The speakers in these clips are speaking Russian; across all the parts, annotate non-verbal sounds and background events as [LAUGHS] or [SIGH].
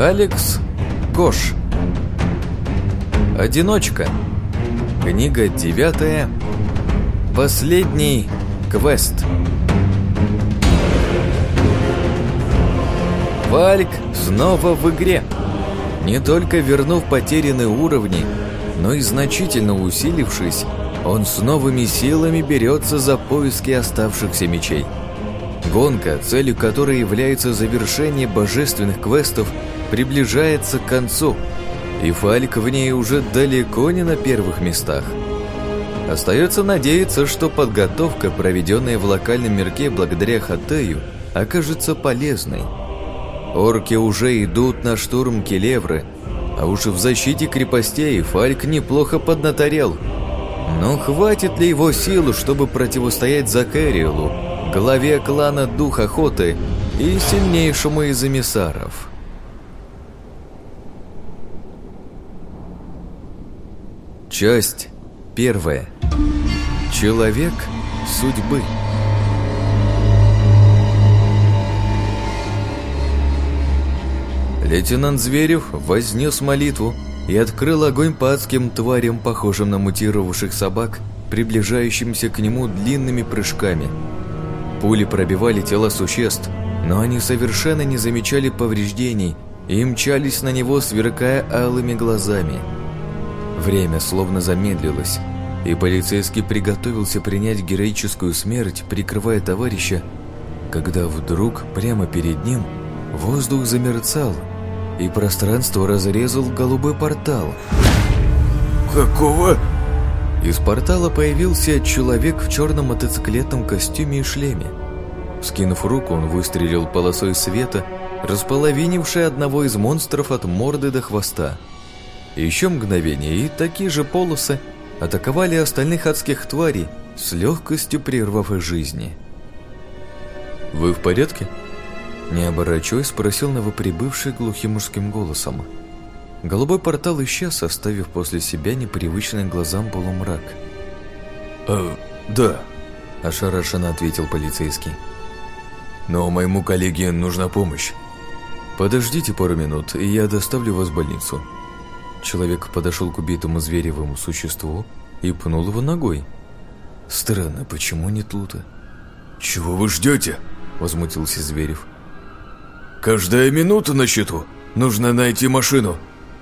Алекс Кош. Одиночка. Книга девятая. Последний квест. Вальк снова в игре. Не только вернув потерянные уровни Но и значительно усилившись Он с новыми силами берется за поиски оставшихся мечей. Гонка, целью которой является завершение божественных квестов, приближается к концу, и Фальк в ней уже далеко не на первых местах. Остается надеяться, что подготовка, проведенная в локальном мирке благодаря Хатею, окажется полезной. Орки уже идут на штурм Келевры, а уж в защите крепостей Фальк неплохо поднаторел. Но хватит ли его сил, чтобы противостоять Закэриэлу, главе клана Дух Охоты и сильнейшему из эмиссаров. Часть первая. Человек судьбы. Лейтенант Зверев вознес молитву и открыл огонь по адским тварям, похожим на мутировавших собак, приближающимся к нему длинными прыжками – Пули пробивали тела существ, но они совершенно не замечали повреждений и мчались на него, сверкая алыми глазами. Время словно замедлилось, и полицейский приготовился принять героическую смерть, прикрывая товарища, когда вдруг прямо перед ним воздух замерцал, и пространство разрезал голубой портал. «Какого?» Из портала появился человек в черном мотоциклетном костюме и шлеме. Скинув руку, он выстрелил полосой света, располовинившей одного из монстров от морды до хвоста. Еще мгновение, и такие же полосы атаковали остальных адских тварей, с легкостью прервав их жизни. «Вы в порядке?» Не оборачиваясь, спросил новоприбывший глухим мужским голосом. Голубой портал исчез, оставив после себя непривычный глазам полумрак. «Э, да», – ошарашенно ответил полицейский. «Но моему коллеге нужна помощь». «Подождите пару минут, и я доставлю вас в больницу». Человек подошел к убитому зверевому существу и пнул его ногой. «Странно, почему нет лута?» «Чего вы ждете?» – возмутился Зверев. «Каждая минута на счету. Нужно найти машину».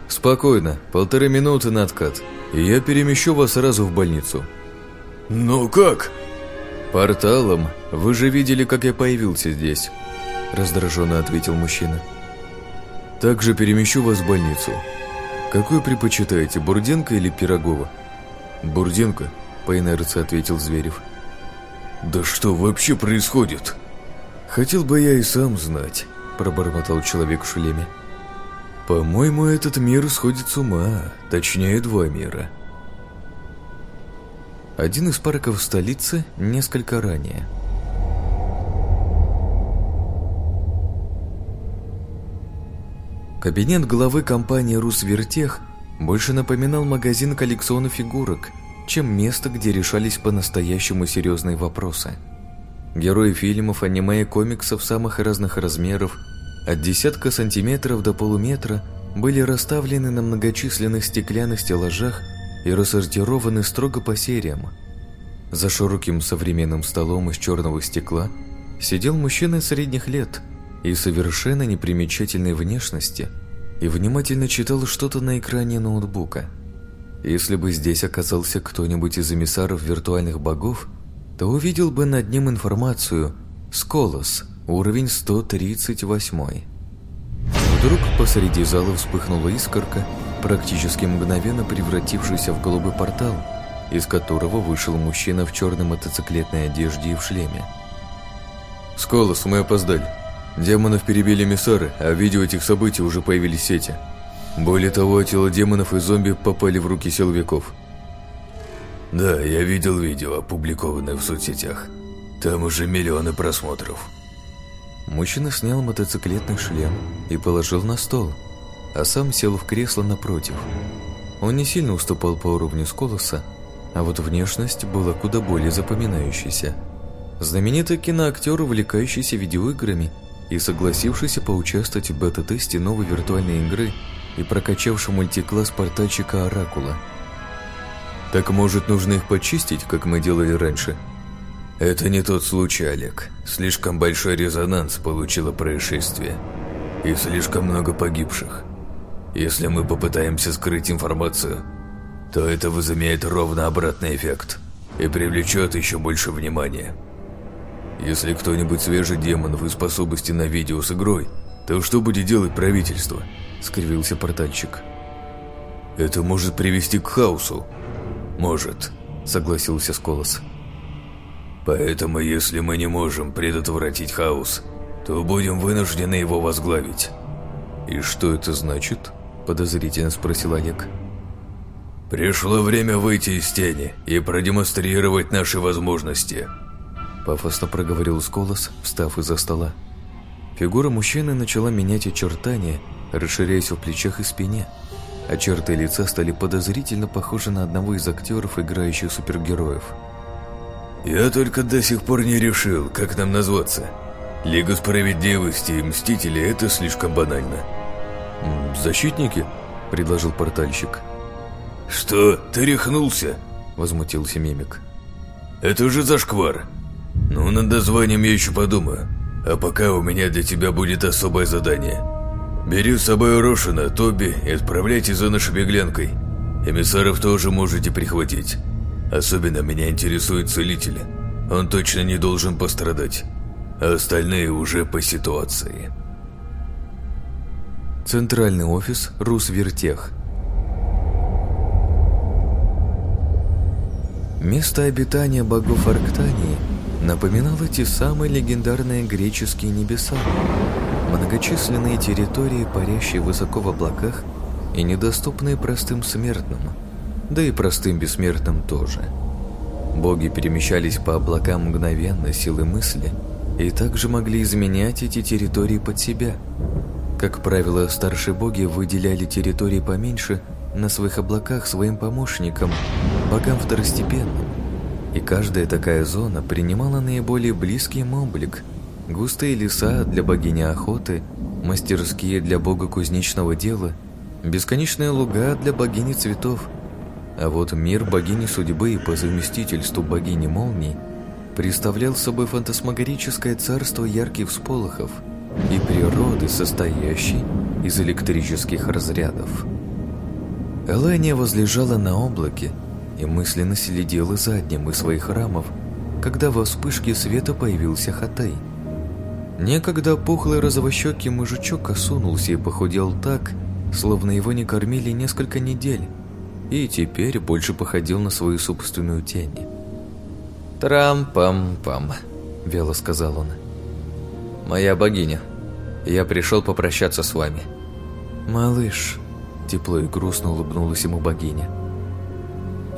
«Спокойно, полторы минуты на откат, и я перемещу вас сразу в больницу». «Ну как?» «Порталом. Вы же видели, как я появился здесь», – раздраженно ответил мужчина. «Также перемещу вас в больницу. Какой предпочитаете, Бурденко или Пирогова?» «Бурденко», – по инерции ответил Зверев. «Да что вообще происходит?» «Хотел бы я и сам знать», – пробормотал человек в шлеме. По-моему, этот мир сходит с ума, точнее, два мира. Один из парков столицы несколько ранее. Кабинет главы компании «Русвертех» больше напоминал магазин коллекционных фигурок, чем место, где решались по-настоящему серьезные вопросы. Герои фильмов, аниме и комиксов самых разных размеров – от десятка сантиметров до полуметра были расставлены на многочисленных стеклянных стеллажах и рассортированы строго по сериям. За широким современным столом из черного стекла сидел мужчина средних лет и совершенно непримечательной внешности и внимательно читал что-то на экране ноутбука. Если бы здесь оказался кто-нибудь из эмиссаров виртуальных богов, то увидел бы над ним информацию «Сколос», Уровень 138. Вдруг посреди зала вспыхнула искорка, практически мгновенно превратившаяся в голубой портал, из которого вышел мужчина в черной мотоциклетной одежде и в шлеме. «Сколос, мы опоздали. Демонов перебили миссары, а видео этих событий уже появились в сети. Более того, тела демонов и зомби попали в руки силовиков». «Да, я видел видео, опубликованное в соцсетях. Там уже миллионы просмотров». Мужчина снял мотоциклетный шлем и положил на стол, а сам сел в кресло напротив. Он не сильно уступал по уровню Сколоса, а вот внешность была куда более запоминающейся. Знаменитый киноактер, увлекающийся видеоиграми и согласившийся поучаствовать в бета-тесте новой виртуальной игры и прокачавший мультикласс портальщика Оракула. «Так, может, нужно их почистить, как мы делали раньше?» «Это не тот случай, Олег. Слишком большой резонанс получило происшествие. И слишком много погибших. Если мы попытаемся скрыть информацию, то это возымеет ровно обратный эффект и привлечет еще больше внимания. Если кто-нибудь свежий демон в способности на видео с игрой, то что будет делать правительство?» – скривился портальщик. «Это может привести к хаосу». «Может», – согласился Сколос. Поэтому, если мы не можем предотвратить хаос, то будем вынуждены его возглавить. И что это значит? Подозрительно спросил Олег. Пришло время выйти из тени и продемонстрировать наши возможности. Пафосно проговорил Сколос, встав из-за стола. Фигура мужчины начала менять очертания, расширяясь в плечах и спине, а черты лица стали подозрительно похожи на одного из актеров, играющих супергероев – я только до сих пор не решил, как нам назваться. Лига справедливости и Мстители – это слишком банально. «Защитники?» – предложил портальщик. «Что, ты рехнулся?» – возмутился мимик. «Это же зашквар. Ну, над названием я еще подумаю. А пока у меня для тебя будет особое задание. Бери с собой Рошина, Тоби и отправляйте за нашей беглянкой. Эмиссаров тоже можете прихватить. Особенно меня интересует целитель. Он точно не должен пострадать. А остальные уже по ситуации. Центральный офис Русвертех. Место обитания богов Арктании напоминало те самые легендарные греческие небеса. Многочисленные территории, парящие высоко в облаках и недоступные простым смертным – да и простым бессмертным тоже. Боги перемещались по облакам мгновенно силы мысли и также могли изменять эти территории под себя. Как правило, старшие боги выделяли территории поменьше на своих облаках своим помощникам, богам второстепенным. И каждая такая зона принимала наиболее близкий им облик. Густые леса для богини охоты, мастерские для бога кузнечного дела, бесконечные луга для богини цветов – а вот мир богини судьбы и по совместительству богини молний представлял собой фантасмагорическое царство ярких всполохов и природы, состоящей из электрических разрядов. Элания возлежала на облаке и мысленно следила за одним из своих храмов, когда во вспышке света появился Хатай. Некогда пухлый розовощекий мужичок осунулся и похудел так, словно его не кормили несколько недель, и теперь больше походил на свою собственную тень. «Трам-пам-пам», — вяло сказал он. «Моя богиня, я пришел попрощаться с вами». «Малыш», — тепло и грустно улыбнулась ему богиня.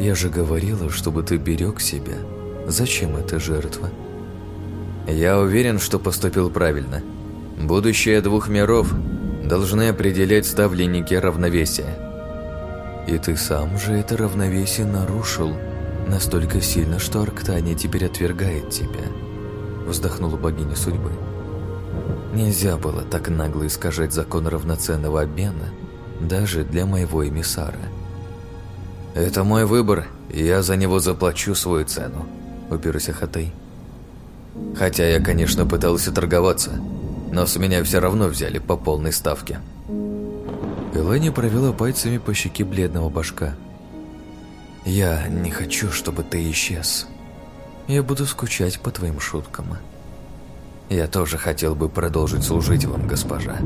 «Я же говорила, чтобы ты берег себя. Зачем эта жертва?» «Я уверен, что поступил правильно. Будущее двух миров должны определять ставленники равновесия». И ты сам же это равновесие нарушил настолько сильно, что Арктания теперь отвергает тебя. Вздохнула богиня судьбы. Нельзя было так нагло искажать закон равноценного обмена даже для моего эмиссара. «Это мой выбор, и я за него заплачу свою цену», — уперся Хатай. «Хотя я, конечно, пытался торговаться, но с меня все равно взяли по полной ставке». Элани провела пальцами по щеке бледного башка. «Я не хочу, чтобы ты исчез. Я буду скучать по твоим шуткам. Я тоже хотел бы продолжить служить вам, госпожа.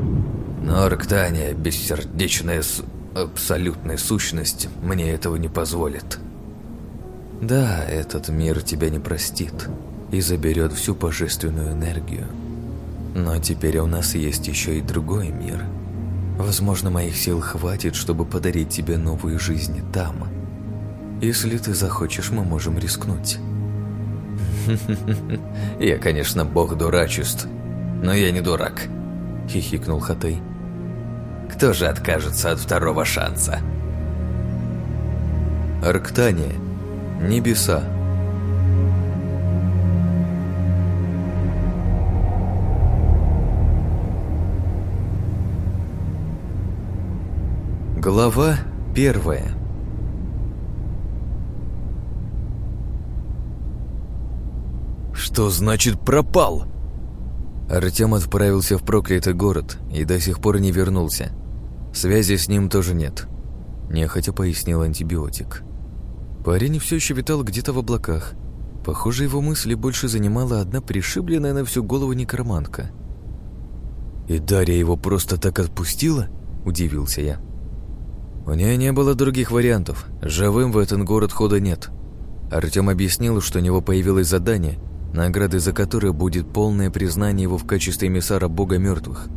Но Арктания, бессердечная с... абсолютная сущность, мне этого не позволит. Да, этот мир тебя не простит и заберет всю божественную энергию. Но теперь у нас есть еще и другой мир — Возможно, моих сил хватит, чтобы подарить тебе новую жизнь там. Если ты захочешь, мы можем рискнуть. [LAUGHS] Я, конечно, бог дурачеств, но я не дурак, хихикнул Хатай. Кто же откажется от второго шанса? Арктания. Небеса. Глава первая. Что значит пропал? Артем отправился в проклятый город и до сих пор не вернулся. Связи с ним тоже нет. Нехотя пояснил антибиотик. Парень все еще витал где-то в облаках. Похоже, его мысли больше занимала одна пришибленная на всю голову некромантка. «И Дарья его просто так отпустила?» – удивился я. У нее не было других вариантов. Живым в этот город хода нет. Артем объяснил, что у него появилось задание, наградой за которое будет полное признание его в качестве эмиссара бога мертвых.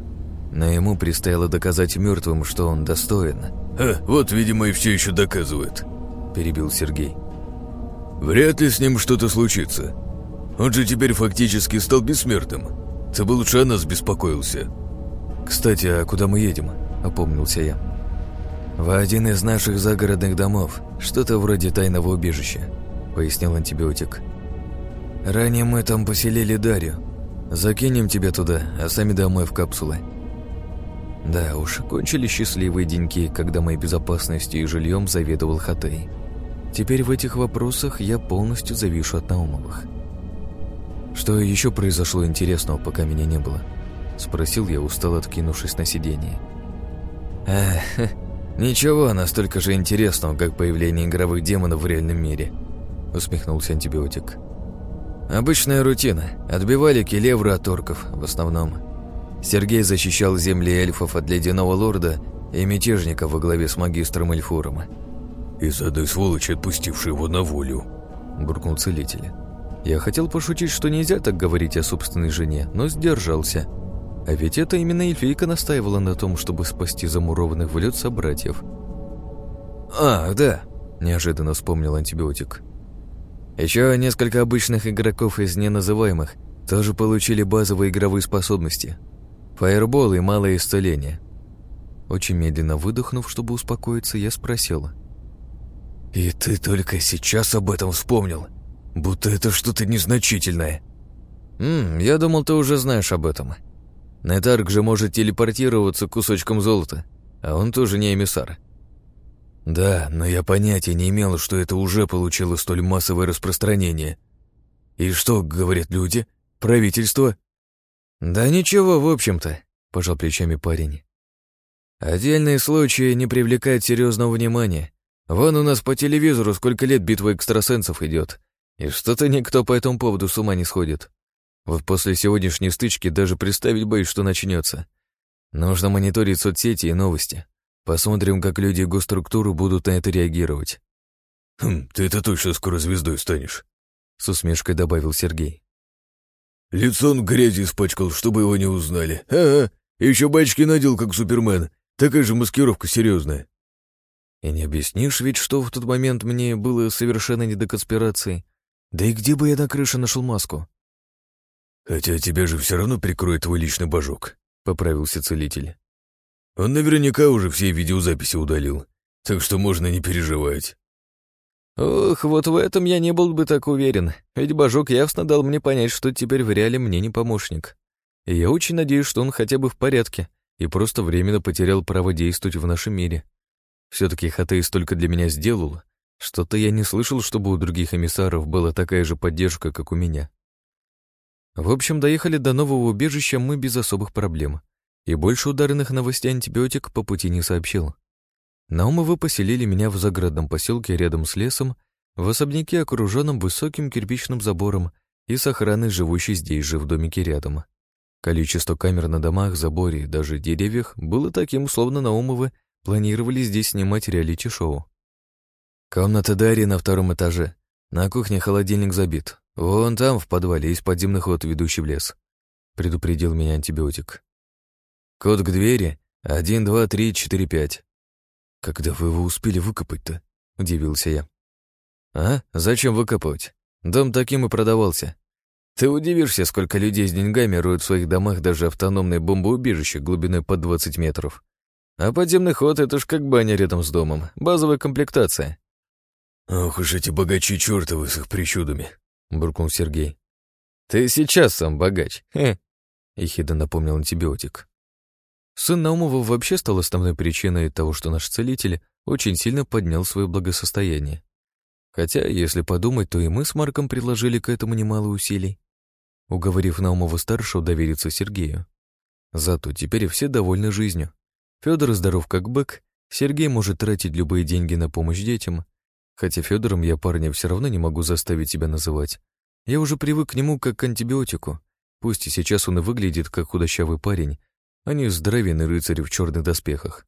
Но ему предстояло доказать мертвым, что он достоин. «А, вот, видимо, и все еще доказывает», – перебил Сергей. «Вряд ли с ним что-то случится. Он же теперь фактически стал бессмертным. Ты бы лучше о нас беспокоился». «Кстати, а куда мы едем?» – опомнился я. «В один из наших загородных домов, что-то вроде тайного убежища», – пояснил антибиотик. «Ранее мы там поселили Дарью. Закинем тебя туда, а сами домой в капсулы». Да уж, кончились счастливые деньки, когда моей безопасностью и жильем заведовал Хатей. Теперь в этих вопросах я полностью завишу от Наумовых. «Что еще произошло интересного, пока меня не было?» Спросил я, устал откинувшись на сиденье. «Эх, ничего настолько же интересного, как появление игровых демонов в реальном мире», усмехнулся антибиотик. «Обычная рутина. Отбивали келевры от орков, в основном. Сергей защищал земли эльфов от ледяного лорда и мятежников во главе с магистром Эльфуром. «Из одной сволочи, отпустившей его на волю», – буркнул целитель. Я хотел пошутить, что нельзя так говорить о собственной жене, но сдержался. А ведь это именно эльфийка настаивала на том, чтобы спасти замурованных в лед собратьев. «А, да», – неожиданно вспомнил антибиотик. Еще несколько обычных игроков из неназываемых тоже получили базовые игровые способности. Фаербол и малое исцеление. Очень медленно выдохнув, чтобы успокоиться, я спросил. «И ты только сейчас об этом вспомнил? Будто это что-то незначительное». «Ммм, я думал, ты уже знаешь об этом. Нетарк же может телепортироваться кусочком золота, а он тоже не эмиссар». «Да, но я понятия не имел, что это уже получило столь массовое распространение. И что, говорят люди? Правительство?» «Да ничего, в общем-то», — пожал плечами парень. «Отдельные случаи не привлекают серьезного внимания. Вон у нас по телевизору сколько лет битва экстрасенсов идет, и что-то никто по этому поводу с ума не сходит. Вот после сегодняшней стычки даже представить боюсь, что начнется. Нужно мониторить соцсети и новости. Посмотрим, как люди и госструктуры будут на это реагировать». «Хм, ты это точно скоро звездой станешь», — с усмешкой добавил Сергей. Лицо он грязи испачкал, чтобы его не узнали. Ага, еще бачки надел, как Супермен. Такая же маскировка серьезная. И не объяснишь ведь, что в тот момент мне было совершенно не до конспирации. Да и где бы я на крыше нашел маску? Хотя тебя же все равно прикроет твой личный божок, поправился целитель. Он наверняка уже все видеозаписи удалил, так что можно не переживать. Ох, вот в этом я не был бы так уверен, ведь Божок явно дал мне понять, что теперь в реале мне не помощник. И я очень надеюсь, что он хотя бы в порядке и просто временно потерял право действовать в нашем мире. Все-таки Хатей столько для меня сделал, что-то я не слышал, чтобы у других эмиссаров была такая же поддержка, как у меня. В общем, доехали до нового убежища мы без особых проблем, и больше ударных новостей антибиотик по пути не сообщил. Наумовы поселили меня в загородном поселке рядом с лесом, в особняке, окруженном высоким кирпичным забором и с охраной, живущей здесь же в домике рядом. Количество камер на домах, заборе даже деревьях было таким, словно Наумовы планировали здесь снимать реалити-шоу. Комната Дарьи на втором этаже. На кухне холодильник забит. Вон там, в подвале, есть подземный ход, ведущий в лес. Предупредил меня антибиотик. Код к двери — один, два, три, четыре, пять. «Когда вы его успели выкопать-то?» — удивился я. «А? Зачем выкопывать? Дом таким и продавался. Ты удивишься, сколько людей с деньгами роют в своих домах даже автономное бомбоубежище глубиной под 20 метров. А подземный ход — это ж как баня рядом с домом, базовая комплектация». «Ох уж эти богачи чертовы с их причудами», — буркнул Сергей. «Ты сейчас сам богач, хе», — ехидно напомнил антибиотик. Сын Наумова вообще стал основной причиной того, что наш целитель очень сильно поднял свое благосостояние. Хотя, если подумать, то и мы с Марком приложили к этому немало усилий, уговорив Наумова-старшего довериться Сергею. Зато теперь все довольны жизнью. Федор здоров как бык, Сергей может тратить любые деньги на помощь детям, хотя Федором я парня все равно не могу заставить себя называть. Я уже привык к нему как к антибиотику, пусть и сейчас он и выглядит как худощавый парень, а не здоровенный рыцарь в черных доспехах.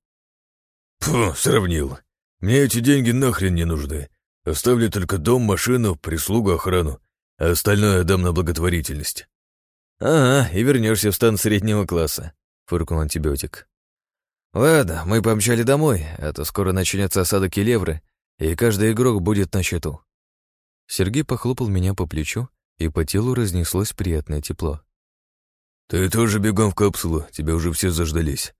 Фу, сравнил. Мне эти деньги нахрен не нужны. Оставлю только дом, машину, прислугу, охрану, а остальное дам на благотворительность. Ага, и вернешься в стан среднего класса, фыркнул антибиотик. Ладно, мы помчали домой, а то скоро начнется осада Келевры, и каждый игрок будет на счету. Сергей похлопал меня по плечу, и по телу разнеслось приятное тепло. «Ты тоже бегом в капсулу, тебя уже все заждались.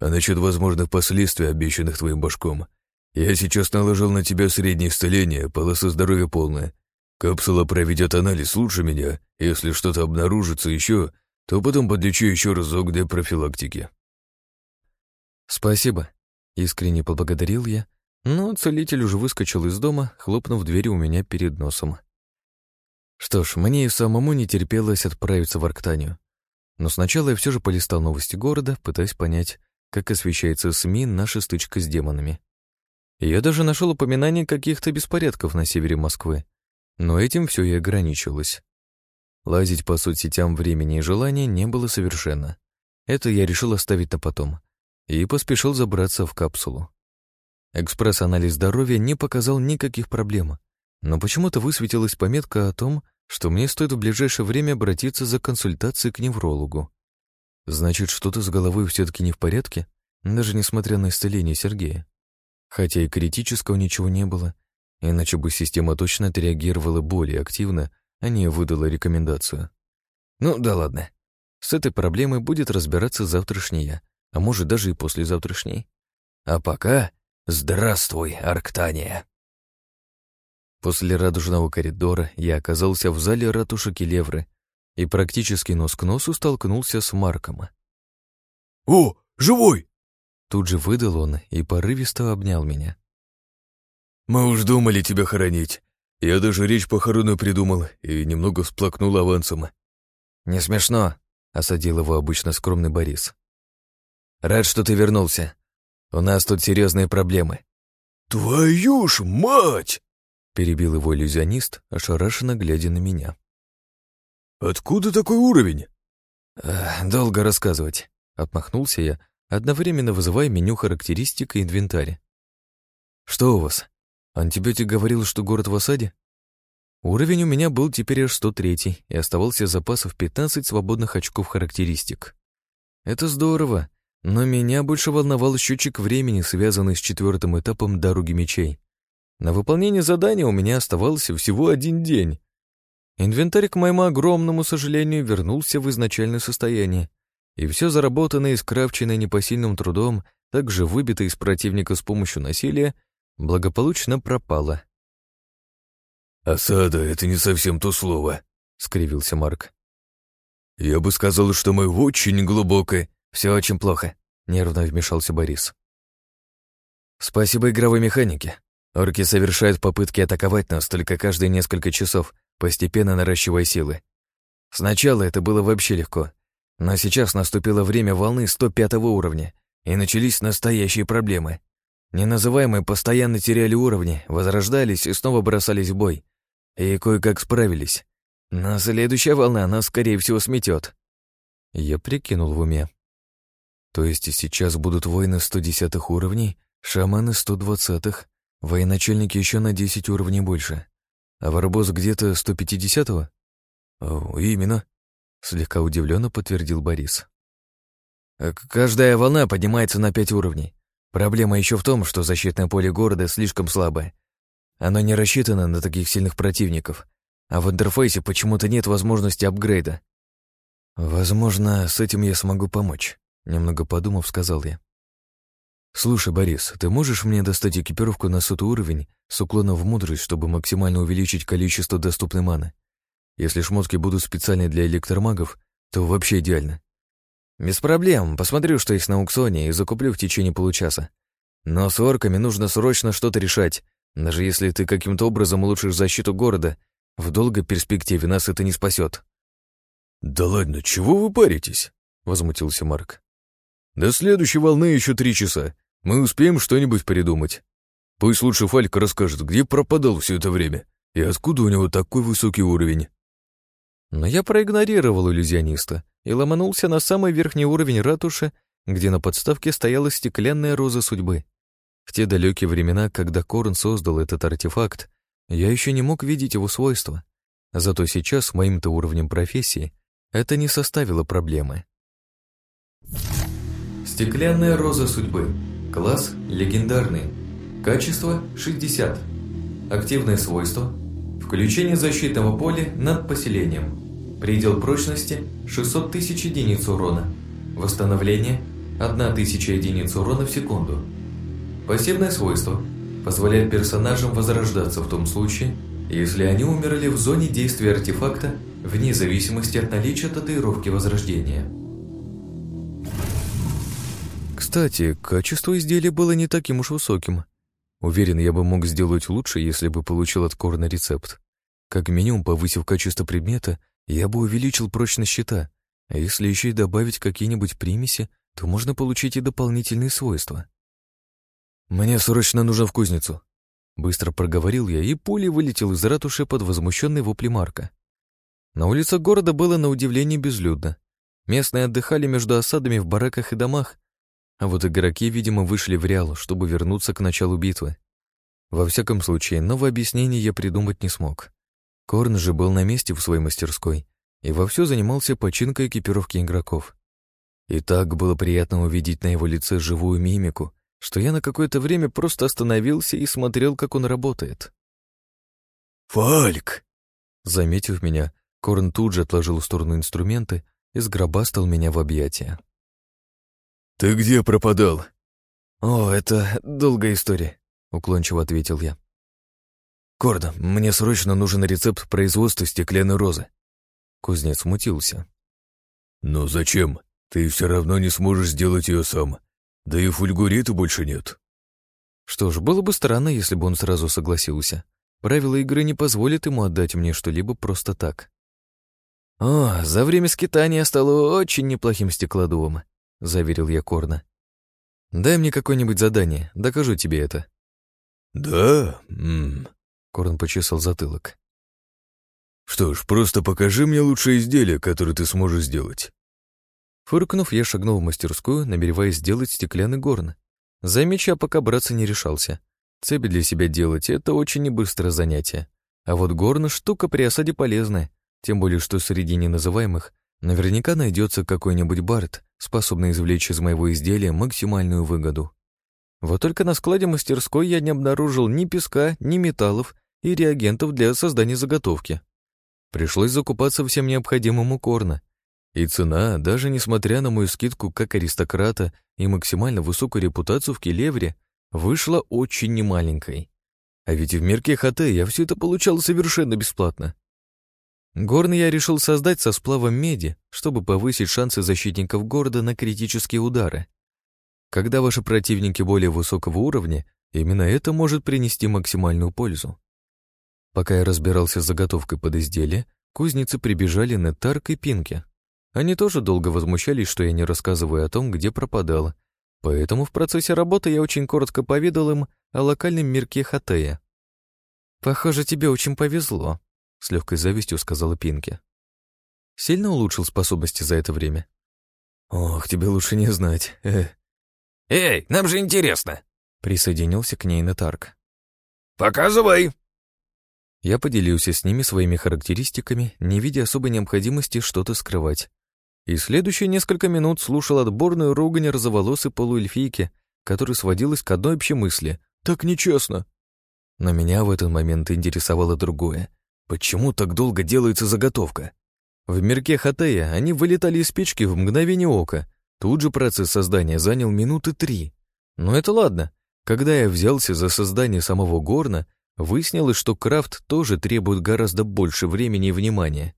А насчет возможных последствий, обещанных твоим башком, я сейчас наложил на тебя среднее исцеление, полоса здоровья полная. Капсула проведет анализ лучше меня, если что-то обнаружится еще, то потом подлечу еще разок для профилактики». «Спасибо», — искренне поблагодарил я, но целитель уже выскочил из дома, хлопнув дверь у меня перед носом. Что ж, мне и самому не терпелось отправиться в Арктанию. Но сначала я все же полистал новости города, пытаясь понять, как освещается СМИ наша стычка с демонами. Я даже нашел упоминание каких-то беспорядков на севере Москвы, но этим все и ограничилось. Лазить по соцсетям времени и желания не было совершенно. Это я решил оставить на потом и поспешил забраться в капсулу. Экспресс-анализ здоровья не показал никаких проблем, но почему-то высветилась пометка о том, что мне стоит в ближайшее время обратиться за консультацией к неврологу. Значит, что-то с головой все-таки не в порядке, даже несмотря на исцеление Сергея. Хотя и критического ничего не было, иначе бы система точно отреагировала более активно, а не выдала рекомендацию. Ну да ладно. С этой проблемой будет разбираться завтрашний я, а может даже и послезавтрашний. А пока здравствуй, Арктания. После радужного коридора я оказался в зале ратуши Келевры и практически нос к носу столкнулся с Марком. «О, живой!» Тут же выдал он и порывисто обнял меня. «Мы уж думали тебя хоронить. Я даже речь похоронную придумал и немного всплакнул авансом». «Не смешно», — осадил его обычно скромный Борис. «Рад, что ты вернулся. У нас тут серьезные проблемы». «Твою ж мать!» Перебил его иллюзионист, ошарашенно глядя на меня. «Откуда такой уровень?» «Долго рассказывать», — отмахнулся я, одновременно вызывая меню характеристик и инвентарь. «Что у вас? Антибиотик говорил, что город в осаде?» Уровень у меня был теперь аж 103 и оставался запасов 15 свободных очков характеристик. Это здорово, но меня больше волновал счетчик времени, связанный с четвертым этапом дороги мечей. На выполнение задания у меня оставался всего один день. Инвентарь, к моему огромному сожалению, вернулся в изначальное состояние, и все заработанное и скрафченное непосильным трудом, также выбитое из противника с помощью насилия, благополучно пропало. «Осада — это не совсем то слово», — скривился Марк. «Я бы сказал, что мы в очень глубокой...» «Все очень плохо», — нервно вмешался Борис. «Спасибо игровой механике. Орки совершают попытки атаковать нас только каждые несколько часов, постепенно наращивая силы. Сначала это было вообще легко, но сейчас наступило время волны 105 уровня, и начались настоящие проблемы. Неназываемые постоянно теряли уровни, возрождались и снова бросались в бой. И кое-как справились. Но следующая волна нас, скорее всего, сметет. Я прикинул в уме. То есть сейчас будут воины 110 уровней, шаманы 120-х, Военачальники еще на 10 уровней больше. А Варбос где-то 150-го? О, именно. Слегка удивленно подтвердил Борис. «Э, каждая волна поднимается на 5 уровней. Проблема еще в том, что защитное поле города слишком слабое. Оно не рассчитано на таких сильных противников, а в интерфейсе почему-то нет возможности апгрейда. Возможно, с этим я смогу помочь, немного подумав, сказал я. «Слушай, Борис, ты можешь мне достать экипировку на сотый уровень с уклоном в мудрость, чтобы максимально увеличить количество доступной маны? Если шмотки будут специальные для электромагов, то вообще идеально. «Без проблем. Посмотрю, что есть на аукционе, и закуплю в течение получаса. Но с орками нужно срочно что-то решать. Даже если ты каким-то образом улучшишь защиту города, в долгой перспективе нас это не спасет. «Да ладно, чего вы паритесь?» — возмутился Марк. «До следующей волны еще три часа. Мы успеем что-нибудь придумать. Пусть лучше Фальк расскажет, где пропадал все это время и откуда у него такой высокий уровень». Но я проигнорировал иллюзиониста и ломанулся на самый верхний уровень ратуши, где на подставке стояла стеклянная роза судьбы. В те далекие времена, когда Корн создал этот артефакт, я еще не мог видеть его свойства. Зато сейчас, с моим-то уровнем профессии, это не составило проблемы. Стеклянная роза судьбы. Класс легендарный. Качество 60. Активное свойство. Включение защитного поля над поселением. Предел прочности 600 тысяч единиц урона. Восстановление 1000 единиц урона в секунду. Пассивное свойство позволяет персонажам возрождаться в том случае, если они умерли в зоне действия артефакта вне зависимости от наличия татуировки возрождения. Кстати, качество изделия было не таким уж высоким. Уверен, я бы мог сделать лучше, если бы получил от Корна рецепт. Как минимум, повысив качество предмета, я бы увеличил прочность щита, а если еще и добавить какие-нибудь примеси, то можно получить и дополнительные свойства. «Мне срочно нужно в кузницу», — быстро проговорил я, и пулей вылетел из ратуши под возмущенный вопли Марка. На улицах города было на удивление безлюдно. Местные отдыхали между осадами в бараках и домах, а вот игроки, видимо, вышли в Реал, чтобы вернуться к началу битвы. Во всяком случае, новое объяснение я придумать не смог. Корн же был на месте в своей мастерской и вовсю занимался починкой экипировки игроков. И так было приятно увидеть на его лице живую мимику, что я на какое-то время просто остановился и смотрел, как он работает. «Фальк!» Заметив меня, Корн тут же отложил в сторону инструменты и сгробастал меня в объятия. «Ты где пропадал?» «О, это долгая история», — уклончиво ответил я. «Корн, мне срочно нужен рецепт производства стеклянной розы». Кузнец смутился. «Но зачем? Ты все равно не сможешь сделать ее сам. Да и фульгурита больше нет. Что ж, было бы странно, если бы он сразу согласился. Правила игры не позволят ему отдать мне что-либо просто так. «О, за время скитания я стал очень неплохим стеклодувом», — заверил я Корна. «Дай мне какое-нибудь задание, докажу тебе это». «Да? М -м. Корн почесал затылок. «Что ж, просто покажи мне лучшее изделие, которое ты сможешь сделать». Фыркнув, я шагнул в мастерскую, намереваясь сделать стеклянный горн. За меча пока браться не решался. Цепи для себя делать — это очень небыстрое занятие. А вот горн — штука при осаде полезная, тем более что среди неназываемых наверняка найдется какой-нибудь бард, способный извлечь из моего изделия максимальную выгоду. Вот только на складе мастерской я не обнаружил ни песка, ни металлов и реагентов для создания заготовки. Пришлось закупаться всем необходимым у корна, и цена, даже несмотря на мою скидку как аристократа и максимально высокую репутацию в Келевре, вышла очень немаленькой. А ведь в мирке ХТ я все это получал совершенно бесплатно. Горн я решил создать со сплавом меди, чтобы повысить шансы защитников города на критические удары. Когда ваши противники более высокого уровня, именно это может принести максимальную пользу. Пока я разбирался с заготовкой под изделие, кузницы прибежали на Тарк и Пинки. Они тоже долго возмущались, что я не рассказываю о том, где пропадала, поэтому в процессе работы я очень коротко поведал им о локальном мирке Хатея. «Похоже, тебе очень повезло», — с легкой завистью сказала Пинки. «Сильно улучшил способности за это время?» «Ох, тебе лучше не знать. Э. «Эй, нам же интересно!» — присоединился к ней Натарк. «Показывай!» Я поделился с ними своими характеристиками, не видя особой необходимости что-то скрывать и следующие несколько минут слушал отборную ругань розоволосой полуэльфийки, которая сводилась к одной общей мысли «Так нечестно». Но меня в этот момент интересовало другое. Почему так долго делается заготовка? В мирке Хатея они вылетали из печки в мгновение ока. Тут же процесс создания занял минуты три. Но это ладно. Когда я взялся за создание самого горна, выяснилось, что крафт тоже требует гораздо больше времени и внимания.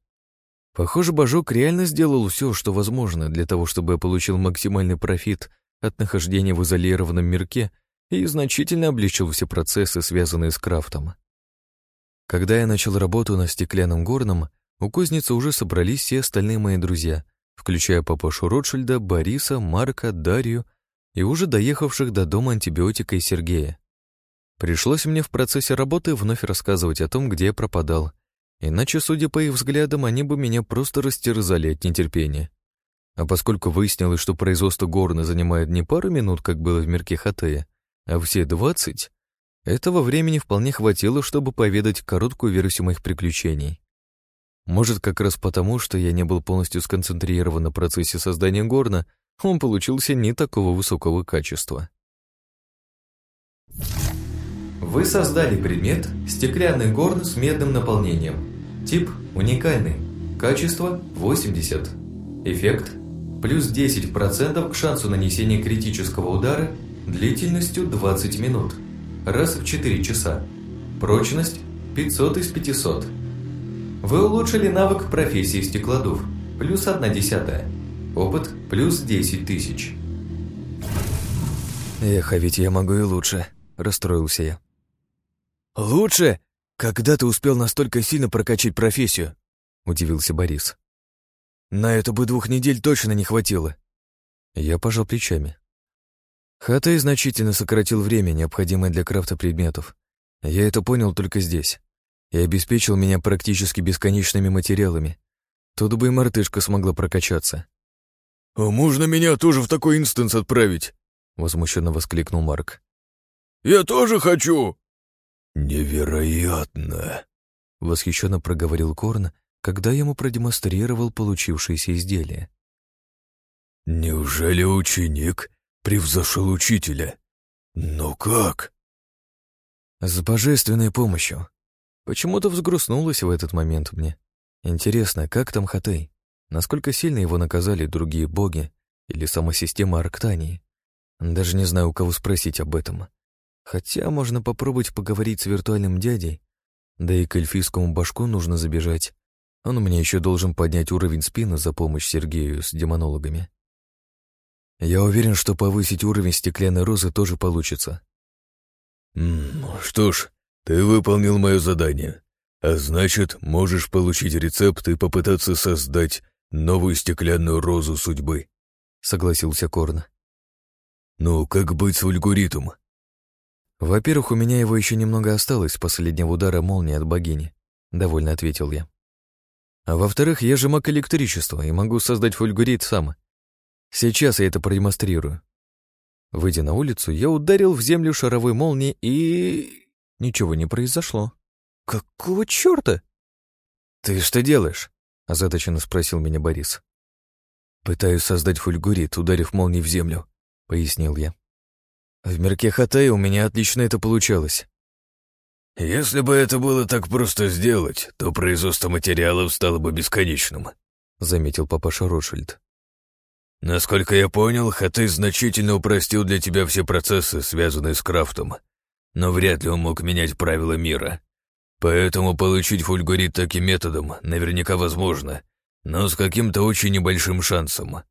Похоже, Бажок реально сделал все, что возможно для того, чтобы я получил максимальный профит от нахождения в изолированном мирке и значительно облегчил все процессы, связанные с крафтом. Когда я начал работу на стеклянном горном, у кузницы уже собрались все остальные мои друзья, включая папашу Ротшильда, Бориса, Марка, Дарью и уже доехавших до дома антибиотика и Сергея. Пришлось мне в процессе работы вновь рассказывать о том, где я пропадал, иначе, судя по их взглядам, они бы меня просто растерзали от нетерпения. А поскольку выяснилось, что производство горна занимает не пару минут, как было в мирке Хатея, а все двадцать, этого времени вполне хватило, чтобы поведать короткую версию моих приключений. Может, как раз потому, что я не был полностью сконцентрирован на процессе создания горна, он получился не такого высокого качества. Вы создали предмет «Стеклянный горн с медным наполнением». Тип – уникальный. Качество – 80. Эффект – плюс 10% к шансу нанесения критического удара длительностью 20 минут. Раз в 4 часа. Прочность – 500 из 500. Вы улучшили навык профессии стеклодув – плюс 1 десятая. Опыт – плюс 10 тысяч. Эх, а ведь я могу и лучше, расстроился я. «Лучше? Когда ты успел настолько сильно прокачать профессию?» — удивился Борис. «На это бы двух недель точно не хватило». Я пожал плечами. Хатай значительно сократил время, необходимое для крафта предметов. Я это понял только здесь. И обеспечил меня практически бесконечными материалами. Тут бы и мартышка смогла прокачаться. «А можно меня тоже в такой инстанс отправить?» — возмущенно воскликнул Марк. «Я тоже хочу!» «Невероятно!» — восхищенно проговорил Корн, когда ему продемонстрировал получившееся изделие. «Неужели ученик превзошел учителя? Но как?» «С божественной помощью. Почему-то взгрустнулось в этот момент мне. Интересно, как там Хатей? Насколько сильно его наказали другие боги или сама система Арктании? Даже не знаю, у кого спросить об этом. Хотя можно попробовать поговорить с виртуальным дядей. Да и к эльфийскому башку нужно забежать. Он меня еще должен поднять уровень спины за помощь Сергею с демонологами. Я уверен, что повысить уровень стеклянной розы тоже получится. «Что ж, ты выполнил мое задание, а значит, можешь получить рецепт и попытаться создать новую стеклянную розу судьбы», — согласился Корн. «Ну, как быть с вульгуритом?» «Во-первых, у меня его еще немного осталось с последнего удара молнии от богини», — довольно ответил я. «А во-вторых, я же маг электричества и могу создать фульгурит сам. Сейчас я это продемонстрирую». Выйдя на улицу, я ударил в землю шаровой молнией и... Ничего не произошло. «Какого черта?» «Ты что делаешь?» — озадаченно спросил меня Борис. «Пытаюсь создать фульгурит, ударив молнией в землю», — пояснил я. В мирке Хатай у меня отлично это получалось. «Если бы это было так просто сделать, то производство материалов стало бы бесконечным», — заметил папаша Ротшильд. «Насколько я понял, Хатай значительно упростил для тебя все процессы, связанные с крафтом, но вряд ли он мог менять правила мира. Поэтому получить фульгурит таким методом наверняка возможно, но с каким-то очень небольшим шансом».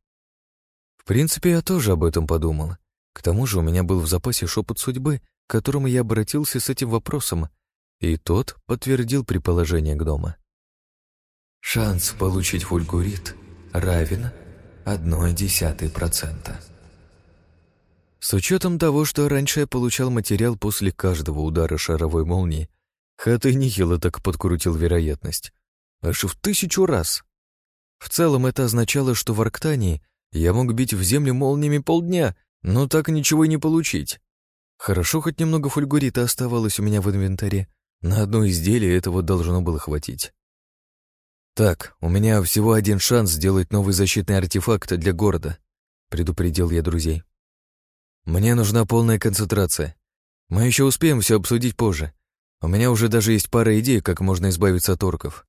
В принципе, я тоже об этом подумал. К тому же у меня был в запасе шепот судьбы, к которому я обратился с этим вопросом, и тот подтвердил предположение гнома. Шанс получить фульгурит равен одной десятой процента. С учетом того, что раньше я получал материал после каждого удара шаровой молнии, Хаты нехило так подкрутил вероятность. Аж в тысячу раз. В целом это означало, что в Арктании я мог бить в землю молниями полдня, но так ничего и не получить. Хорошо, хоть немного фульгурита оставалось у меня в инвентаре. На одно изделие этого должно было хватить. «Так, у меня всего один шанс сделать новый защитный артефакт для города», — предупредил я друзей. «Мне нужна полная концентрация. Мы еще успеем все обсудить позже. У меня уже даже есть пара идей, как можно избавиться от орков».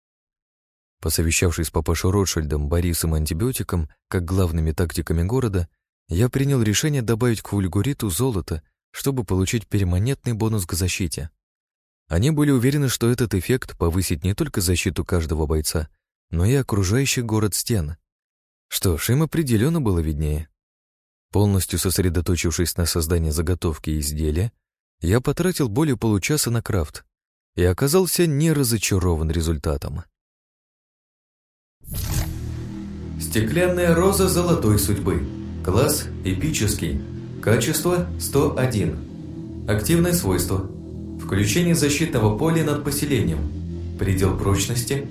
Посовещавшись с папашей Ротшильдом, Борисом и антибиотиком, как главными тактиками города, я принял решение добавить к вульгуриту золото, чтобы получить перманентный бонус к защите. Они были уверены, что этот эффект повысит не только защиту каждого бойца, но и окружающий город стен. Что ж, им определенно было виднее. Полностью сосредоточившись на создании заготовки и изделия, я потратил более получаса на крафт и оказался не разочарован результатом. Стеклянная роза золотой судьбы. Класс эпический. Качество 101. Активное свойство. Включение защитного поля над поселением. Предел прочности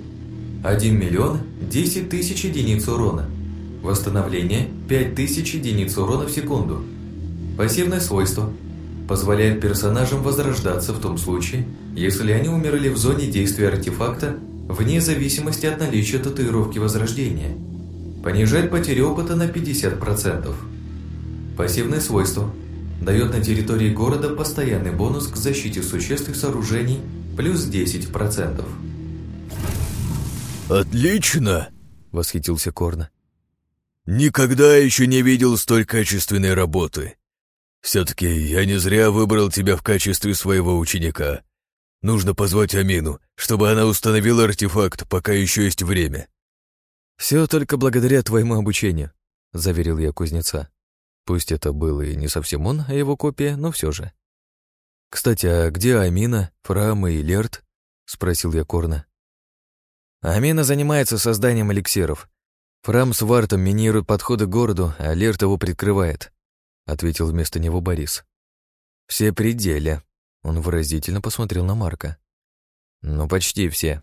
1 миллион 10 тысяч единиц урона. Восстановление 5000 единиц урона в секунду. Пассивное свойство. Позволяет персонажам возрождаться в том случае, если они умерли в зоне действия артефакта вне зависимости от наличия татуировки возрождения. Понижает потери опыта на 50%. Пассивное свойство. Дает на территории города постоянный бонус к защите существ и сооружений плюс 10%. «Отлично!» — восхитился Корна. «Никогда еще не видел столь качественной работы. Все-таки я не зря выбрал тебя в качестве своего ученика. Нужно позвать Амину, чтобы она установила артефакт, пока еще есть время». «Все только благодаря твоему обучению», — заверил я кузнеца. Пусть это был и не совсем он, а его копия, но все же. «Кстати, а где Амина, Фрама и Лерт?» — спросил я Корна. «Амина занимается созданием эликсиров. Фрам с Вартом минируют подходы к городу, а Лерт его прикрывает», — ответил вместо него Борис. «Все пределе», — он выразительно посмотрел на Марка. «Ну, почти все».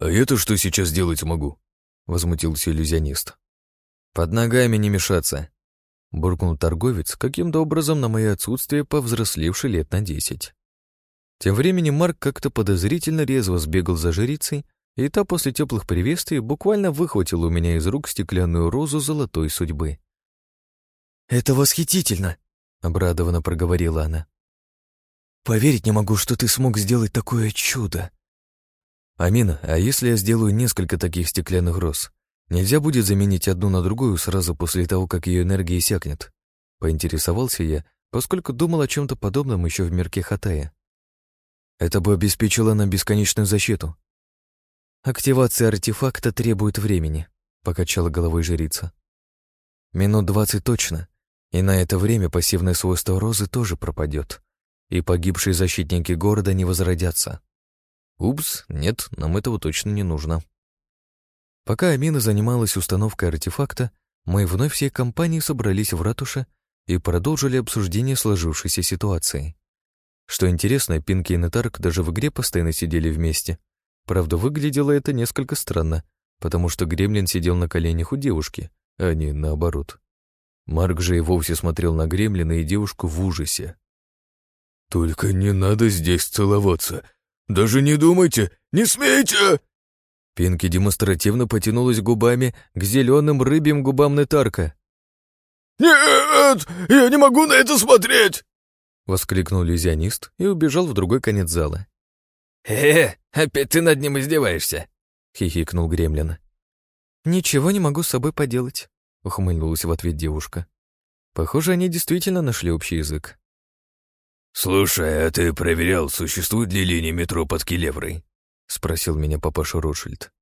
«А это что сейчас делать могу?» — возмутился иллюзионист. «Под ногами не мешаться», буркнул торговец, каким-то образом на мое отсутствие повзрослевший лет на десять. Тем временем Марк как-то подозрительно резво сбегал за жрицей, и та после теплых приветствий буквально выхватила у меня из рук стеклянную розу золотой судьбы. «Это восхитительно!» — обрадованно проговорила она. «Поверить не могу, что ты смог сделать такое чудо!» «Амина, а если я сделаю несколько таких стеклянных роз, Нельзя будет заменить одну на другую сразу после того, как ее энергия иссякнет. Поинтересовался я, поскольку думал о чем-то подобном еще в мирке Хатая. Это бы обеспечило нам бесконечную защиту. Активация артефакта требует времени, покачала головой жрица. Минут двадцать точно, и на это время пассивное свойство розы тоже пропадет, и погибшие защитники города не возродятся. Упс, нет, нам этого точно не нужно. Пока Амина занималась установкой артефакта, мы вновь всей компанией собрались в ратуше и продолжили обсуждение сложившейся ситуации. Что интересно, Пинки и Нетарк даже в игре постоянно сидели вместе. Правда, выглядело это несколько странно, потому что Гремлин сидел на коленях у девушки, а не наоборот. Марк же и вовсе смотрел на Гремлина и девушку в ужасе. «Только не надо здесь целоваться! Даже не думайте! Не смейте!» Пинки демонстративно потянулась губами к зеленым рыбьим губам Нетарка. «Нет, я не могу на это смотреть!» Воскликнул иллюзионист и убежал в другой конец зала. «Э, опять ты над ним издеваешься!» — хихикнул Гремлин. «Ничего не могу с собой поделать», — ухмыльнулась в ответ девушка. Похоже, они действительно нашли общий язык. «Слушай, а ты проверял, существует ли линия метро под Келеврой?» — спросил меня папаша Ротшильд.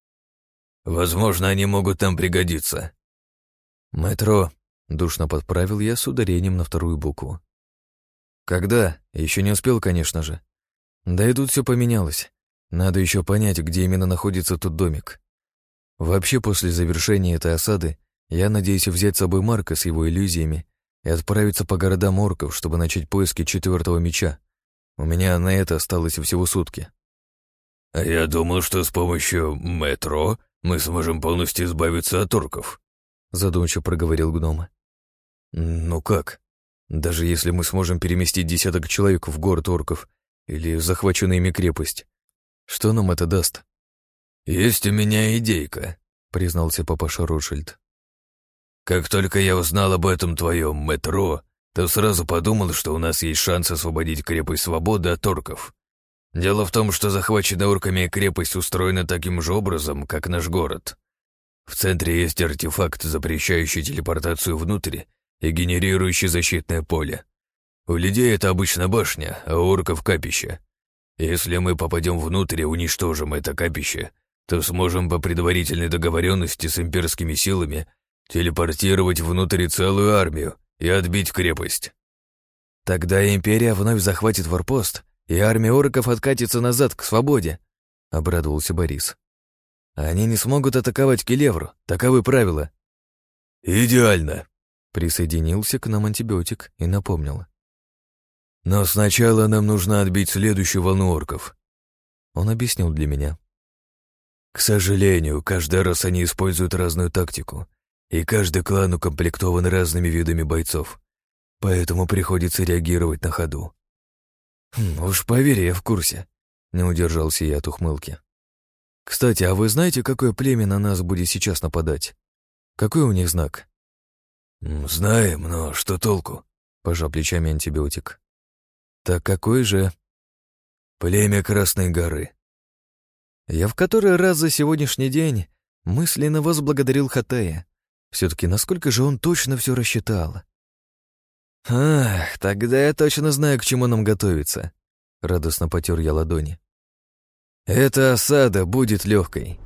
«Возможно, они могут там пригодиться». «Метро», — душно подправил я с ударением на вторую букву. «Когда? Еще не успел, конечно же. Да и тут все поменялось. Надо еще понять, где именно находится тот домик. Вообще, после завершения этой осады, я надеюсь взять с собой Марка с его иллюзиями и отправиться по городам орков, чтобы начать поиски четвертого меча. У меня на это осталось всего сутки. «А я думал, что с помощью метро мы сможем полностью избавиться от орков», — задумчиво проговорил гном. «Ну как? Даже если мы сможем переместить десяток человек в город орков или захваченную ими крепость, что нам это даст?» «Есть у меня идейка», — признался папаша Ротшильд. «Как только я узнал об этом твоем метро, то сразу подумал, что у нас есть шанс освободить крепость свободы от орков. Дело в том, что захваченная орками крепость устроена таким же образом, как наш город. В центре есть артефакт, запрещающий телепортацию внутрь и генерирующий защитное поле. У людей это обычно башня, а у орков капище. Если мы попадем внутрь и уничтожим это капище, то сможем по предварительной договоренности с имперскими силами телепортировать внутрь целую армию и отбить крепость. Тогда империя вновь захватит варпост, и армия орков откатится назад к свободе, — обрадовался Борис. Они не смогут атаковать Келевру, таковы правила. Идеально, — присоединился к нам антибиотик и напомнил. Но сначала нам нужно отбить следующую волну орков. Он объяснил для меня. К сожалению, каждый раз они используют разную тактику, и каждый клан укомплектован разными видами бойцов, поэтому приходится реагировать на ходу. Хм, «Уж поверь, я в курсе», — не удержался я от ухмылки. «Кстати, а вы знаете, какое племя на нас будет сейчас нападать? Какой у них знак?» «Знаем, но что толку?» — пожал плечами антибиотик. «Так какой же?» «Племя Красной горы». Я в который раз за сегодняшний день мысленно возблагодарил Хатая. Все-таки насколько же он точно все рассчитал. «Ах, тогда я точно знаю, к чему нам готовиться», — радостно потер я ладони. «Эта осада будет легкой».